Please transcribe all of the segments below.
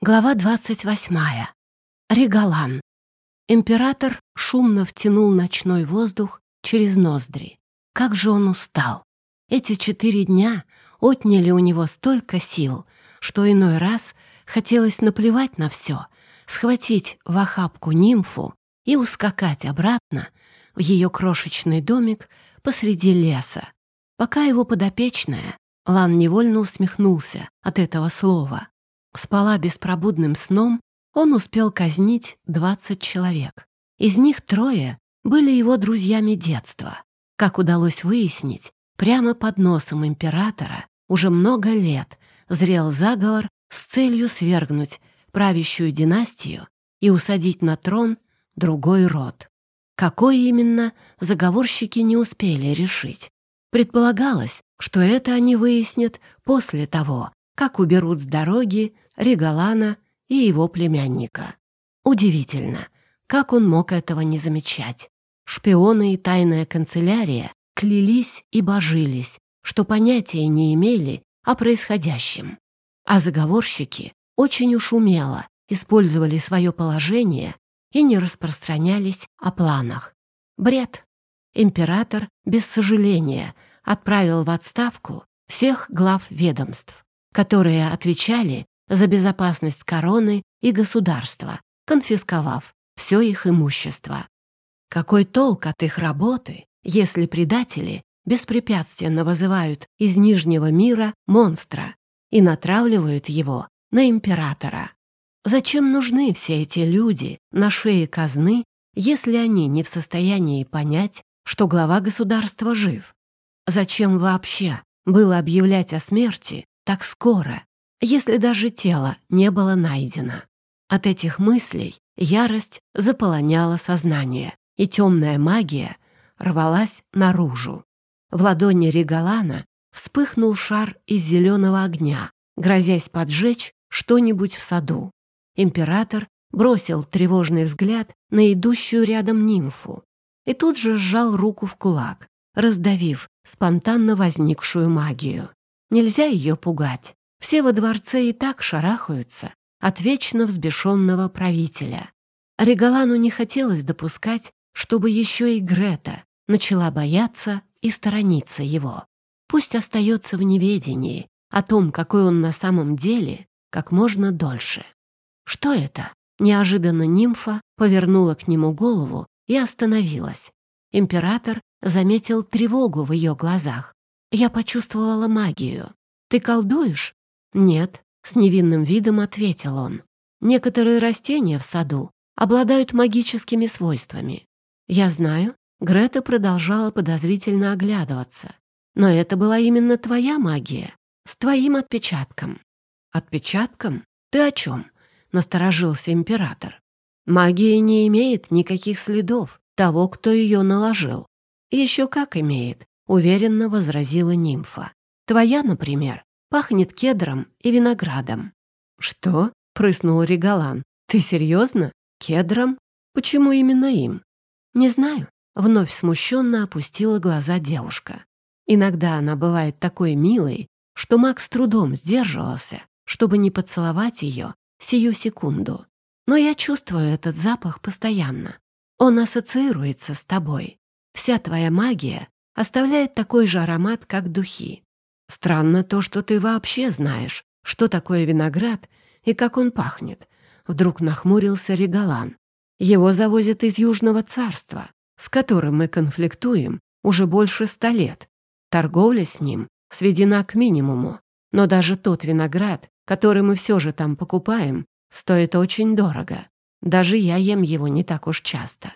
Глава 28. Регалан. Император шумно втянул ночной воздух через ноздри. Как же он устал. Эти четыре дня отняли у него столько сил, что иной раз хотелось наплевать на все, схватить в охапку нимфу и ускакать обратно в ее крошечный домик посреди леса. Пока его подопечная, Лан невольно усмехнулся от этого слова спала беспробудным сном, он успел казнить 20 человек. Из них трое были его друзьями детства. Как удалось выяснить, прямо под носом императора уже много лет зрел заговор с целью свергнуть правящую династию и усадить на трон другой род. Какой именно, заговорщики не успели решить. Предполагалось, что это они выяснят после того, как уберут с дороги Регалана и его племянника. Удивительно, как он мог этого не замечать. Шпионы и тайная канцелярия клялись и божились, что понятия не имели о происходящем. А заговорщики очень уж умело использовали свое положение и не распространялись о планах. Бред. Император без сожаления отправил в отставку всех глав ведомств, которые отвечали за безопасность короны и государства, конфисковав все их имущество. Какой толк от их работы, если предатели беспрепятственно вызывают из Нижнего мира монстра и натравливают его на императора? Зачем нужны все эти люди на шее казны, если они не в состоянии понять, что глава государства жив? Зачем вообще было объявлять о смерти так скоро? если даже тело не было найдено. От этих мыслей ярость заполоняла сознание, и темная магия рвалась наружу. В ладони Регалана вспыхнул шар из зеленого огня, грозясь поджечь что-нибудь в саду. Император бросил тревожный взгляд на идущую рядом нимфу и тут же сжал руку в кулак, раздавив спонтанно возникшую магию. Нельзя ее пугать. Все во дворце и так шарахаются от вечно взбешенного правителя. Регалану не хотелось допускать, чтобы еще и Грета начала бояться и сторониться его. Пусть остается в неведении о том, какой он на самом деле, как можно дольше. Что это? Неожиданно нимфа повернула к нему голову и остановилась. Император заметил тревогу в ее глазах. Я почувствовала магию. «Ты колдуешь?» «Нет», — с невинным видом ответил он. «Некоторые растения в саду обладают магическими свойствами. Я знаю». Грета продолжала подозрительно оглядываться. «Но это была именно твоя магия, с твоим отпечатком». «Отпечатком? Ты о чем?» — насторожился император. «Магия не имеет никаких следов того, кто ее наложил». «Еще как имеет», — уверенно возразила нимфа. «Твоя, например, Пахнет кедром и виноградом. «Что?» — прыснул Регалан. «Ты серьезно? Кедром? Почему именно им?» «Не знаю», — вновь смущенно опустила глаза девушка. Иногда она бывает такой милой, что Макс трудом сдерживался, чтобы не поцеловать ее сию секунду. Но я чувствую этот запах постоянно. Он ассоциируется с тобой. Вся твоя магия оставляет такой же аромат, как духи. Странно то, что ты вообще знаешь, что такое виноград и как он пахнет. Вдруг нахмурился Регалан. Его завозят из Южного царства, с которым мы конфликтуем уже больше ста лет. Торговля с ним сведена к минимуму, но даже тот виноград, который мы все же там покупаем, стоит очень дорого. Даже я ем его не так уж часто.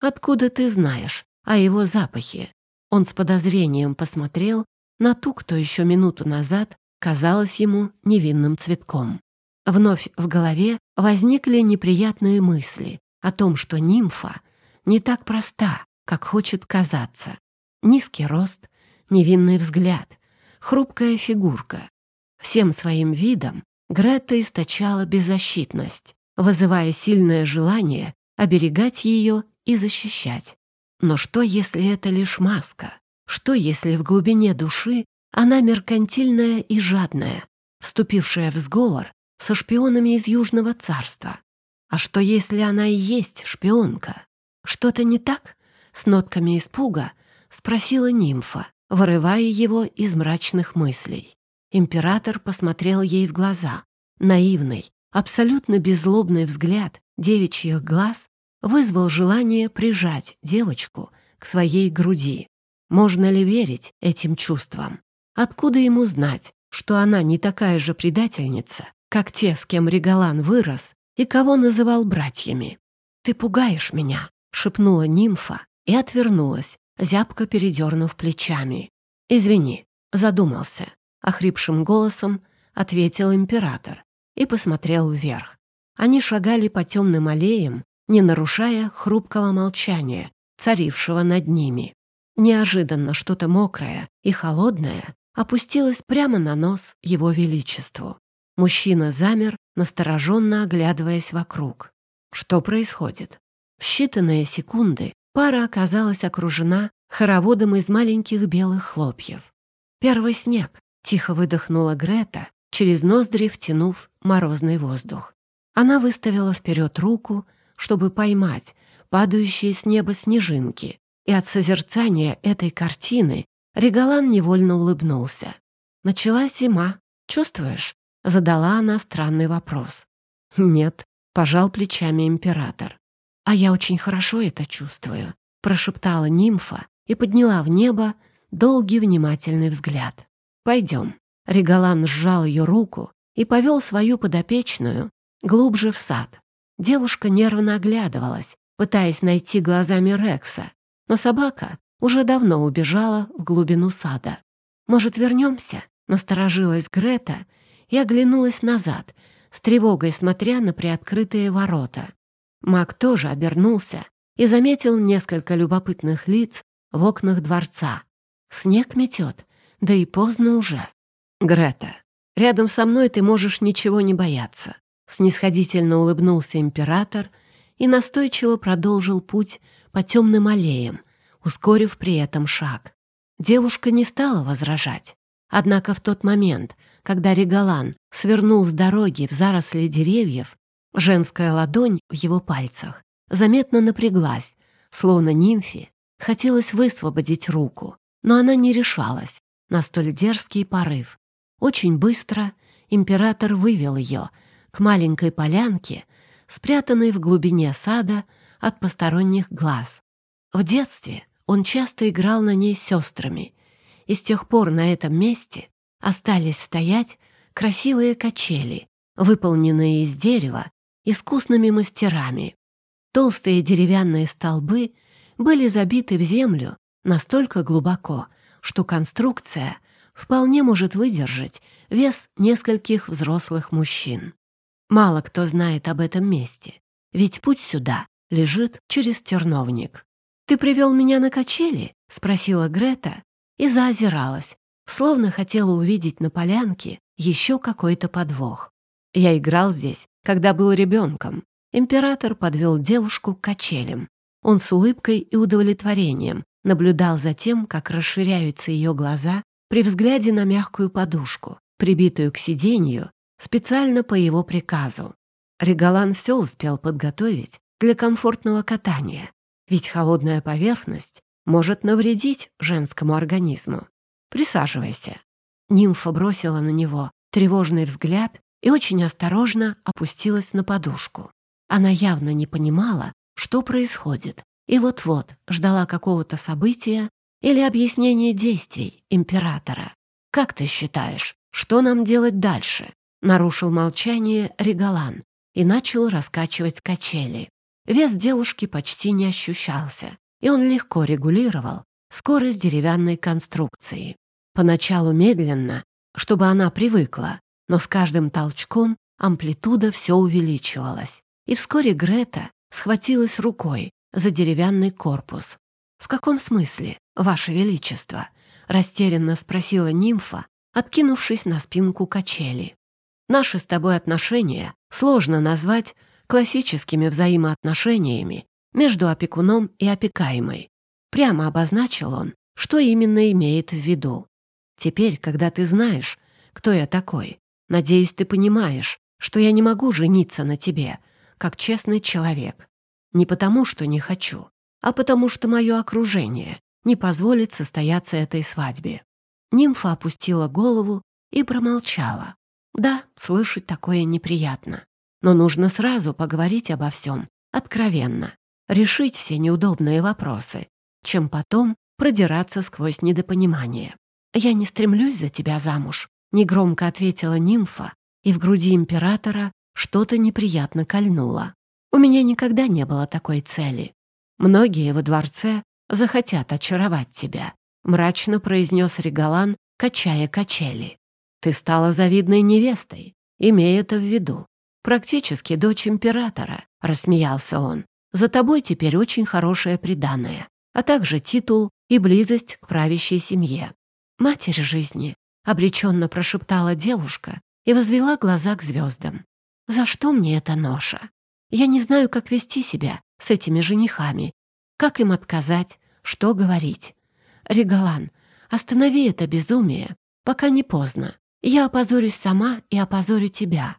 Откуда ты знаешь о его запахе? Он с подозрением посмотрел на ту, кто еще минуту назад казалась ему невинным цветком. Вновь в голове возникли неприятные мысли о том, что нимфа не так проста, как хочет казаться. Низкий рост, невинный взгляд, хрупкая фигурка. Всем своим видом Грета источала беззащитность, вызывая сильное желание оберегать ее и защищать. Но что, если это лишь маска? Что, если в глубине души она меркантильная и жадная, вступившая в сговор со шпионами из Южного царства. А что, если она и есть шпионка? Что-то не так? С нотками испуга спросила нимфа, вырывая его из мрачных мыслей. Император посмотрел ей в глаза. Наивный, абсолютно беззлобный взгляд девичьих глаз вызвал желание прижать девочку к своей груди. Можно ли верить этим чувствам? Откуда ему знать, что она не такая же предательница, как те, с кем Регалан вырос и кого называл братьями? «Ты пугаешь меня», — шепнула нимфа и отвернулась, зябко передернув плечами. «Извини, задумался», — охрипшим голосом ответил император и посмотрел вверх. Они шагали по темным аллеям, не нарушая хрупкого молчания, царившего над ними. Неожиданно что-то мокрое и холодное опустилось прямо на нос его величеству. Мужчина замер, настороженно оглядываясь вокруг. Что происходит? В считанные секунды пара оказалась окружена хороводом из маленьких белых хлопьев. «Первый снег!» — тихо выдохнула Грета, через ноздри втянув морозный воздух. Она выставила вперед руку, чтобы поймать падающие с неба снежинки, и от созерцания этой картины Регалан невольно улыбнулся. «Началась зима. Чувствуешь?» — задала она странный вопрос. «Нет», — пожал плечами император. «А я очень хорошо это чувствую», — прошептала нимфа и подняла в небо долгий внимательный взгляд. «Пойдем». Регалан сжал ее руку и повел свою подопечную глубже в сад. Девушка нервно оглядывалась, пытаясь найти глазами Рекса, но собака уже давно убежала в глубину сада. «Может, вернемся?» — насторожилась Грета и оглянулась назад, с тревогой смотря на приоткрытые ворота. Маг тоже обернулся и заметил несколько любопытных лиц в окнах дворца. Снег метет, да и поздно уже. «Грета, рядом со мной ты можешь ничего не бояться», — снисходительно улыбнулся император и настойчиво продолжил путь по темным аллеям, ускорив при этом шаг. Девушка не стала возражать. Однако в тот момент, когда Регалан свернул с дороги в заросли деревьев, женская ладонь в его пальцах заметно напряглась, словно нимфе хотелось высвободить руку, но она не решалась на столь дерзкий порыв. Очень быстро император вывел ее к маленькой полянке, спрятанной в глубине сада от посторонних глаз. В детстве он часто играл на ней с сестрами, и с тех пор на этом месте остались стоять красивые качели, выполненные из дерева искусными мастерами. Толстые деревянные столбы были забиты в землю настолько глубоко, что конструкция вполне может выдержать вес нескольких взрослых мужчин. Мало кто знает об этом месте, ведь путь сюда лежит через терновник. «Ты привел меня на качели?» — спросила Грета и заозиралась, словно хотела увидеть на полянке еще какой-то подвох. Я играл здесь, когда был ребенком. Император подвел девушку к качелям. Он с улыбкой и удовлетворением наблюдал за тем, как расширяются ее глаза при взгляде на мягкую подушку, прибитую к сиденью специально по его приказу. Регалан все успел подготовить для комфортного катания, ведь холодная поверхность может навредить женскому организму. Присаживайся. Нимфа бросила на него тревожный взгляд и очень осторожно опустилась на подушку. Она явно не понимала, что происходит, и вот-вот ждала какого-то события или объяснения действий императора. «Как ты считаешь, что нам делать дальше?» Нарушил молчание Регалан и начал раскачивать качели. Вес девушки почти не ощущался, и он легко регулировал скорость деревянной конструкции. Поначалу медленно, чтобы она привыкла, но с каждым толчком амплитуда все увеличивалась, и вскоре Грета схватилась рукой за деревянный корпус. «В каком смысле, Ваше Величество?» — растерянно спросила нимфа, откинувшись на спинку качели. «Наши с тобой отношения сложно назвать классическими взаимоотношениями между опекуном и опекаемой. Прямо обозначил он, что именно имеет в виду. Теперь, когда ты знаешь, кто я такой, надеюсь, ты понимаешь, что я не могу жениться на тебе, как честный человек. Не потому, что не хочу, а потому, что мое окружение не позволит состояться этой свадьбе». Нимфа опустила голову и промолчала. Да, слышать такое неприятно. Но нужно сразу поговорить обо всем, откровенно, решить все неудобные вопросы, чем потом продираться сквозь недопонимание. «Я не стремлюсь за тебя замуж», — негромко ответила нимфа, и в груди императора что-то неприятно кольнуло. «У меня никогда не было такой цели. Многие во дворце захотят очаровать тебя», — мрачно произнес Регалан, качая качели. Ты стала завидной невестой, имея это в виду. Практически дочь императора, рассмеялся он. За тобой теперь очень хорошее приданое, а также титул и близость к правящей семье. Матерь жизни, обреченно прошептала девушка и возвела глаза к звездам. За что мне эта ноша? Я не знаю, как вести себя с этими женихами, как им отказать, что говорить. Регалан, останови это безумие, пока не поздно. Я опозорюсь сама и опозорю тебя.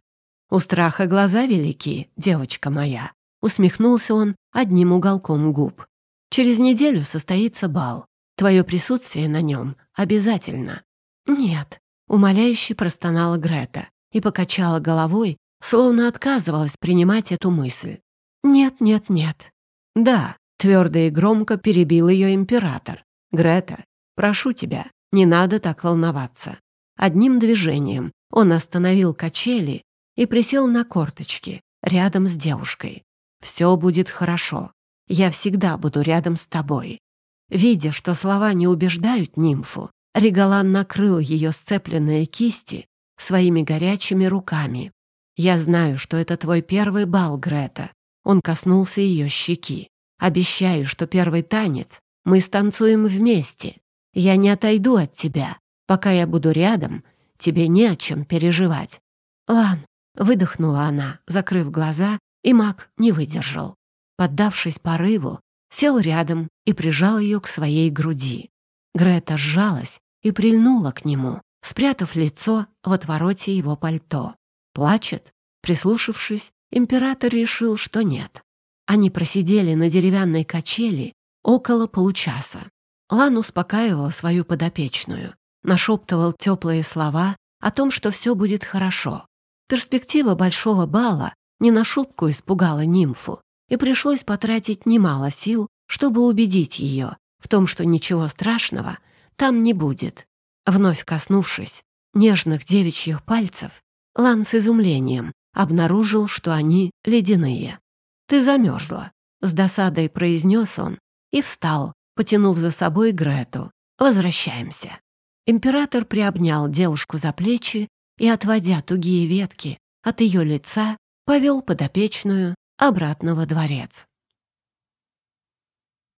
У страха глаза велики, девочка моя. Усмехнулся он одним уголком губ. Через неделю состоится бал. Твое присутствие на нем обязательно. Нет, умоляюще простонала Грета и покачала головой, словно отказывалась принимать эту мысль. Нет, нет, нет. Да, твердо и громко перебил ее император. Грета, прошу тебя, не надо так волноваться. Одним движением он остановил качели и присел на корточки рядом с девушкой. «Все будет хорошо. Я всегда буду рядом с тобой». Видя, что слова не убеждают нимфу, Регалан накрыл ее сцепленные кисти своими горячими руками. «Я знаю, что это твой первый бал, Грета». Он коснулся ее щеки. «Обещаю, что первый танец мы станцуем вместе. Я не отойду от тебя, Пока я буду рядом, тебе не о чем переживать». «Лан», — выдохнула она, закрыв глаза, и маг не выдержал. Поддавшись порыву, сел рядом и прижал ее к своей груди. Грета сжалась и прильнула к нему, спрятав лицо в отвороте его пальто. Плачет? Прислушавшись, император решил, что нет. Они просидели на деревянной качели около получаса. Лан успокаивал свою подопечную, нашептывал теплые слова о том, что все будет хорошо. Перспектива большого бала не на шутку испугала нимфу, и пришлось потратить немало сил, чтобы убедить ее в том, что ничего страшного там не будет. Вновь коснувшись нежных девичьих пальцев, Лан с изумлением обнаружил, что они ледяные. «Ты замерзла», — с досадой произнес он и встал, потянув за собой Грету. «Возвращаемся». Император приобнял девушку за плечи и, отводя тугие ветки от ее лица, повел подопечную обратно во дворец.